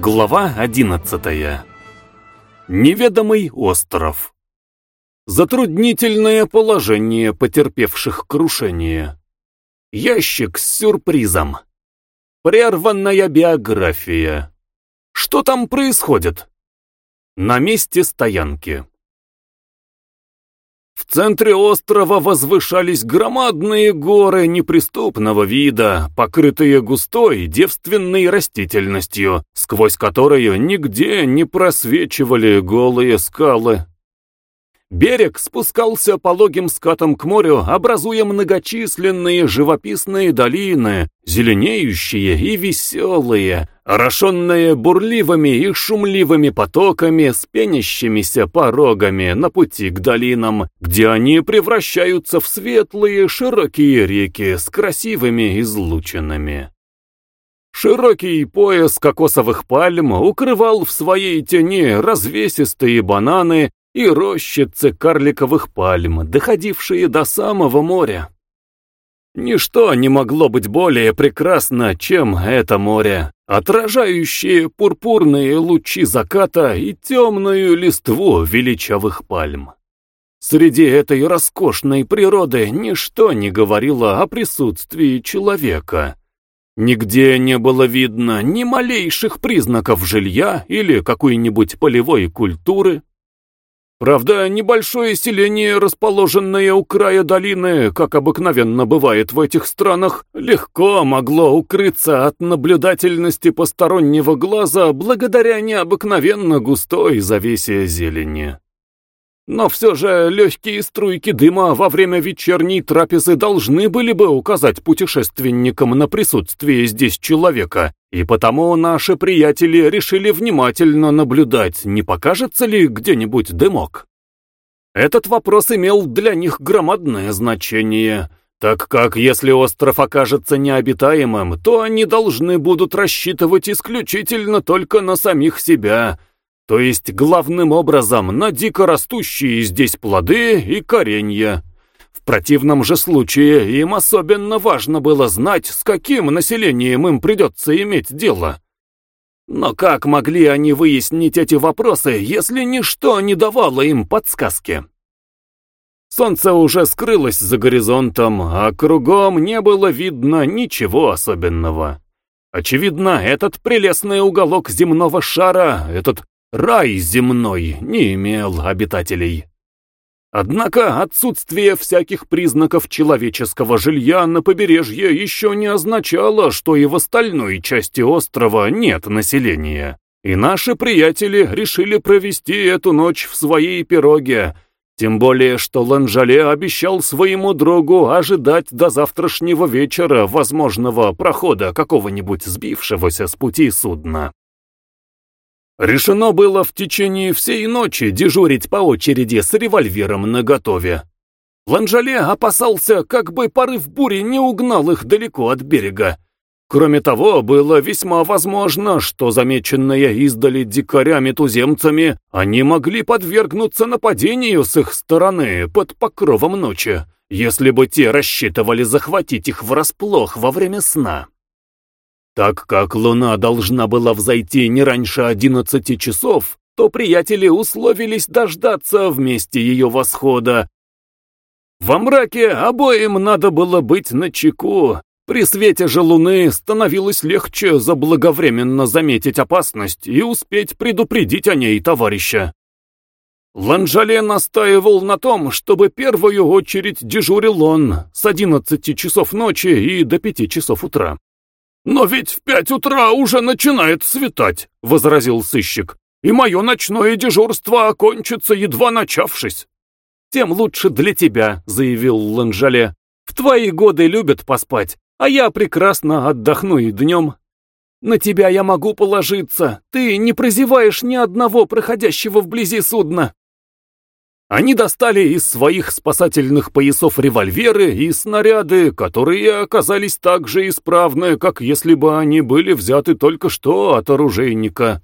Глава одиннадцатая. Неведомый остров. Затруднительное положение потерпевших крушение. Ящик с сюрпризом. Прерванная биография. Что там происходит? На месте стоянки. В центре острова возвышались громадные горы неприступного вида, покрытые густой девственной растительностью, сквозь которую нигде не просвечивали голые скалы. Берег спускался пологим скатом к морю, образуя многочисленные живописные долины, зеленеющие и веселые, орошенные бурливыми и шумливыми потоками с пенящимися порогами на пути к долинам, где они превращаются в светлые широкие реки с красивыми излучинами. Широкий пояс кокосовых пальм укрывал в своей тени развесистые бананы и рощицы карликовых пальм, доходившие до самого моря. Ничто не могло быть более прекрасно, чем это море, отражающее пурпурные лучи заката и темную листву величавых пальм. Среди этой роскошной природы ничто не говорило о присутствии человека. Нигде не было видно ни малейших признаков жилья или какой-нибудь полевой культуры, Правда, небольшое селение, расположенное у края долины, как обыкновенно бывает в этих странах, легко могло укрыться от наблюдательности постороннего глаза благодаря необыкновенно густой завесе зелени. Но все же легкие струйки дыма во время вечерней трапезы должны были бы указать путешественникам на присутствие здесь человека, и потому наши приятели решили внимательно наблюдать, не покажется ли где-нибудь дымок. Этот вопрос имел для них громадное значение, так как если остров окажется необитаемым, то они должны будут рассчитывать исключительно только на самих себя – то есть главным образом на дико растущие здесь плоды и коренья. В противном же случае им особенно важно было знать, с каким населением им придется иметь дело. Но как могли они выяснить эти вопросы, если ничто не давало им подсказки? Солнце уже скрылось за горизонтом, а кругом не было видно ничего особенного. Очевидно, этот прелестный уголок земного шара, этот Рай земной не имел обитателей. Однако отсутствие всяких признаков человеческого жилья на побережье еще не означало, что и в остальной части острова нет населения. И наши приятели решили провести эту ночь в своей пироге, тем более, что Ланжале обещал своему другу ожидать до завтрашнего вечера возможного прохода какого-нибудь сбившегося с пути судна. Решено было в течение всей ночи дежурить по очереди с револьвером наготове. Ланжале опасался, как бы порыв бури не угнал их далеко от берега. Кроме того, было весьма возможно, что замеченные издали дикарями-туземцами, они могли подвергнуться нападению с их стороны под покровом ночи, если бы те рассчитывали захватить их врасплох во время сна. Так как луна должна была взойти не раньше одиннадцати часов, то приятели условились дождаться вместе ее восхода. Во мраке обоим надо было быть начеку. При свете же луны становилось легче заблаговременно заметить опасность и успеть предупредить о ней товарища. Ланжале настаивал на том, чтобы первую очередь дежурил он с одиннадцати часов ночи и до пяти часов утра. «Но ведь в пять утра уже начинает светать», — возразил сыщик, «и мое ночное дежурство окончится, едва начавшись». «Тем лучше для тебя», — заявил Ланжале. «В твои годы любят поспать, а я прекрасно отдохну и днем. На тебя я могу положиться, ты не прозеваешь ни одного проходящего вблизи судна». Они достали из своих спасательных поясов револьверы и снаряды, которые оказались так же исправны, как если бы они были взяты только что от оружейника.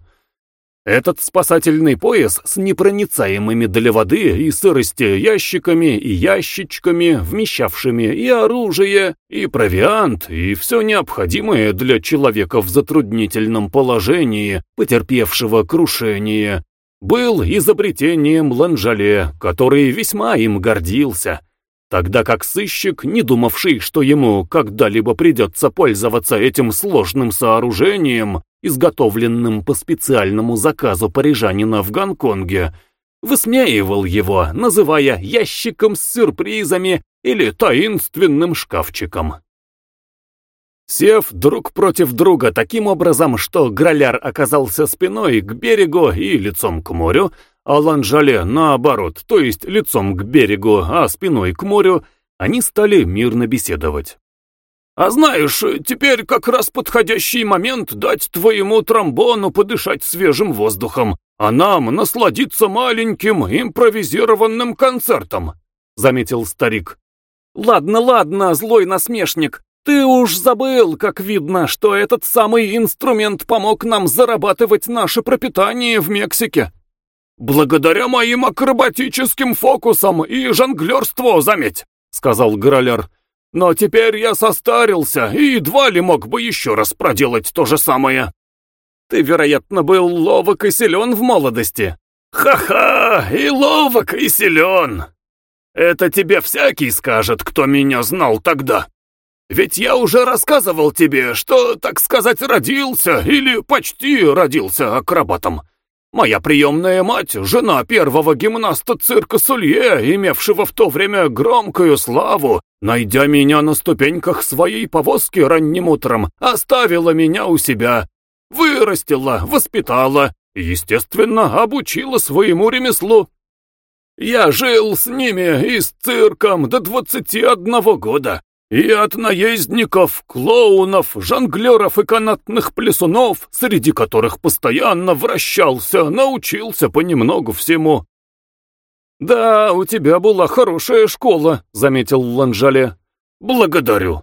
Этот спасательный пояс с непроницаемыми для воды и сырости ящиками и ящичками, вмещавшими и оружие, и провиант, и все необходимое для человека в затруднительном положении, потерпевшего крушение, был изобретением Ланжале, который весьма им гордился, тогда как сыщик, не думавший, что ему когда-либо придется пользоваться этим сложным сооружением, изготовленным по специальному заказу парижанина в Гонконге, высмеивал его, называя ящиком с сюрпризами или таинственным шкафчиком. Сев друг против друга таким образом, что Граляр оказался спиной к берегу и лицом к морю, а Ланжале наоборот, то есть лицом к берегу, а спиной к морю, они стали мирно беседовать. А знаешь, теперь как раз подходящий момент дать твоему тромбону подышать свежим воздухом, а нам насладиться маленьким импровизированным концертом», — заметил старик. «Ладно, ладно, злой насмешник, ты уж забыл, как видно, что этот самый инструмент помог нам зарабатывать наше пропитание в Мексике. Благодаря моим акробатическим фокусам и жонглерству, заметь», — сказал Гороляр. Но теперь я состарился и едва ли мог бы еще раз проделать то же самое. Ты, вероятно, был ловок и силен в молодости. Ха-ха, и ловок, и силен. Это тебе всякий скажет, кто меня знал тогда. Ведь я уже рассказывал тебе, что, так сказать, родился или почти родился акробатом. Моя приемная мать, жена первого гимнаста цирка Сулье, имевшего в то время громкую славу, найдя меня на ступеньках своей повозки ранним утром, оставила меня у себя, вырастила, воспитала естественно, обучила своему ремеслу. Я жил с ними и с цирком до двадцати одного года, и от наездников, клоунов, жонглеров и канатных плясунов, среди которых постоянно вращался, научился понемногу всему. «Да, у тебя была хорошая школа», — заметил Ланжале. «Благодарю.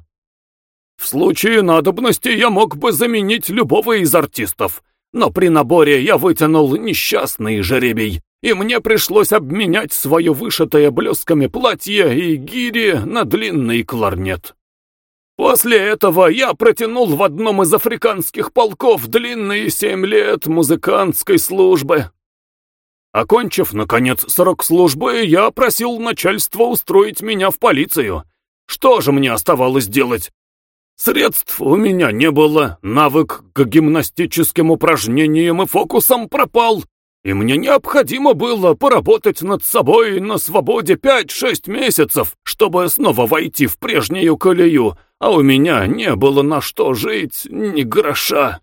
В случае надобности я мог бы заменить любого из артистов, но при наборе я вытянул несчастный жеребий, и мне пришлось обменять свое вышитое блесками платье и гири на длинный кларнет. После этого я протянул в одном из африканских полков длинные семь лет музыкантской службы. Окончив, наконец, срок службы, я просил начальство устроить меня в полицию. Что же мне оставалось делать? Средств у меня не было, навык к гимнастическим упражнениям и фокусам пропал, и мне необходимо было поработать над собой на свободе пять-шесть месяцев, чтобы снова войти в прежнюю колею, а у меня не было на что жить ни гроша.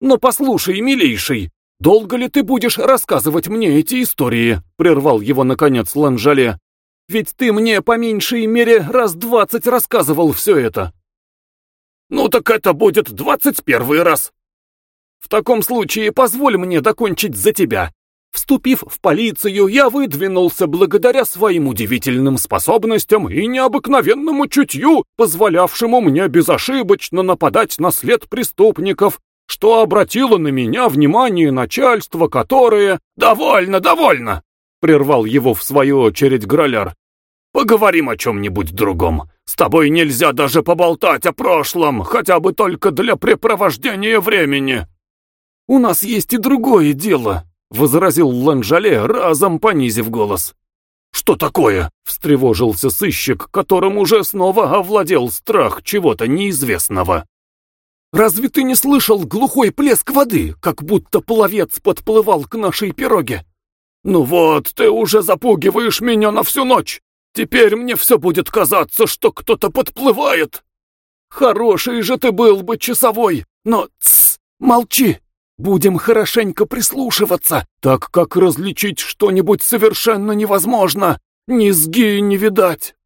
«Но послушай, милейший, долго ли ты будешь рассказывать мне эти истории?» — прервал его, наконец, Ланжале. «Ведь ты мне, по меньшей мере, раз двадцать рассказывал все это». «Ну так это будет двадцать первый раз», в таком случае позволь мне докончить за тебя. Вступив в полицию, я выдвинулся благодаря своим удивительным способностям и необыкновенному чутью, позволявшему мне безошибочно нападать на след преступников, что обратило на меня внимание начальство, которое... «Довольно, довольно!» — прервал его в свою очередь Граляр. «Поговорим о чем-нибудь другом. С тобой нельзя даже поболтать о прошлом, хотя бы только для препровождения времени». «У нас есть и другое дело», — возразил Ланжале, разом понизив голос. «Что такое?» — встревожился сыщик, которым уже снова овладел страх чего-то неизвестного. «Разве ты не слышал глухой плеск воды, как будто пловец подплывал к нашей пироге?» «Ну вот, ты уже запугиваешь меня на всю ночь! Теперь мне все будет казаться, что кто-то подплывает!» «Хороший же ты был бы часовой, но тссс, молчи!» Будем хорошенько прислушиваться, так как различить что-нибудь совершенно невозможно. Низги не видать.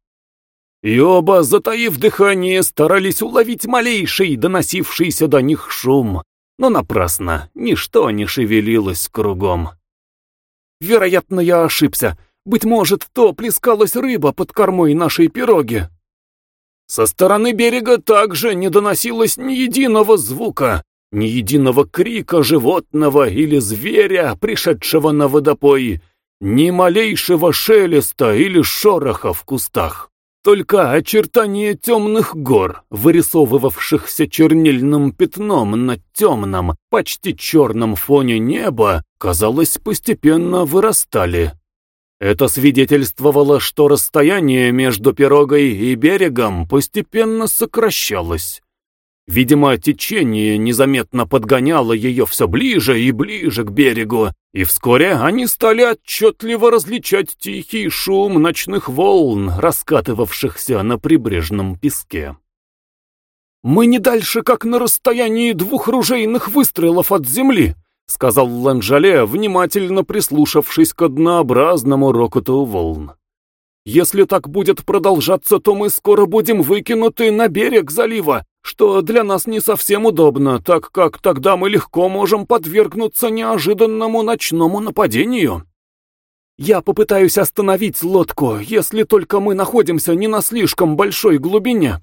И оба, затаив дыхание, старались уловить малейший доносившийся до них шум. Но напрасно, ничто не шевелилось кругом. Вероятно, я ошибся. Быть может, то плескалась рыба под кормой нашей пироги. Со стороны берега также не доносилось ни единого звука, Ни единого крика животного или зверя, пришедшего на водопой, ни малейшего шелеста или шороха в кустах. Только очертания темных гор, вырисовывавшихся чернильным пятном на темном, почти черном фоне неба, казалось, постепенно вырастали. Это свидетельствовало, что расстояние между пирогой и берегом постепенно сокращалось. Видимо, течение незаметно подгоняло ее все ближе и ближе к берегу, и вскоре они стали отчетливо различать тихий шум ночных волн, раскатывавшихся на прибрежном песке. «Мы не дальше, как на расстоянии двух ружейных выстрелов от земли», сказал Ланжале, внимательно прислушавшись к однообразному рокоту волн. «Если так будет продолжаться, то мы скоро будем выкинуты на берег залива, что для нас не совсем удобно, так как тогда мы легко можем подвергнуться неожиданному ночному нападению. Я попытаюсь остановить лодку, если только мы находимся не на слишком большой глубине.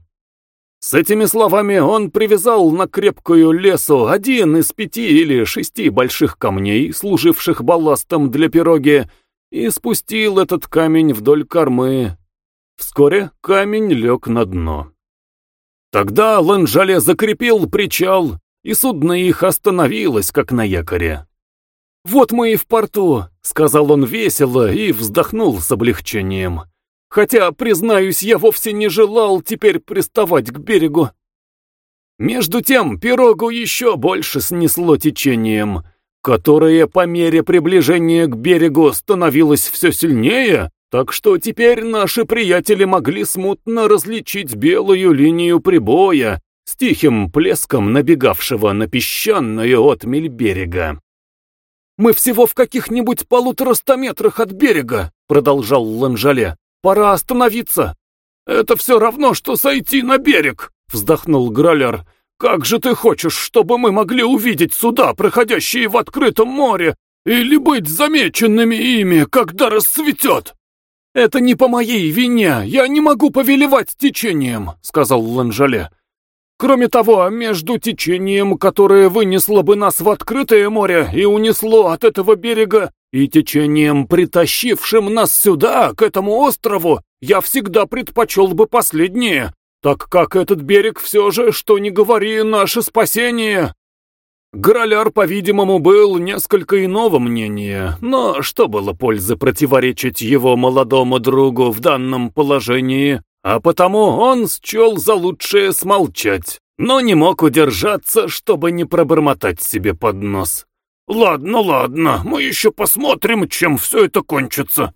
С этими словами он привязал на крепкую лесу один из пяти или шести больших камней, служивших балластом для пироги, и спустил этот камень вдоль кормы. Вскоре камень лег на дно. Тогда Ланжале закрепил причал, и судно их остановилось, как на якоре. «Вот мы и в порту», — сказал он весело и вздохнул с облегчением. «Хотя, признаюсь, я вовсе не желал теперь приставать к берегу». Между тем пирогу еще больше снесло течением, которое по мере приближения к берегу становилось все сильнее, так что теперь наши приятели могли смутно различить белую линию прибоя с тихим плеском набегавшего на песчаную отмель берега. «Мы всего в каких-нибудь полутораста метрах от берега», — продолжал Ланжале. «Пора остановиться». «Это все равно, что сойти на берег», — вздохнул Граляр. «Как же ты хочешь, чтобы мы могли увидеть суда, проходящие в открытом море, или быть замеченными ими, когда рассветет?» «Это не по моей вине, я не могу повелевать течением», — сказал Ланжале. «Кроме того, между течением, которое вынесло бы нас в открытое море и унесло от этого берега, и течением, притащившим нас сюда, к этому острову, я всегда предпочел бы последнее, так как этот берег все же, что ни говори, наше спасение. Граляр, по-видимому, был несколько иного мнения, но что было пользы противоречить его молодому другу в данном положении, а потому он счел за лучшее смолчать, но не мог удержаться, чтобы не пробормотать себе под нос. «Ладно, ладно, мы еще посмотрим, чем все это кончится».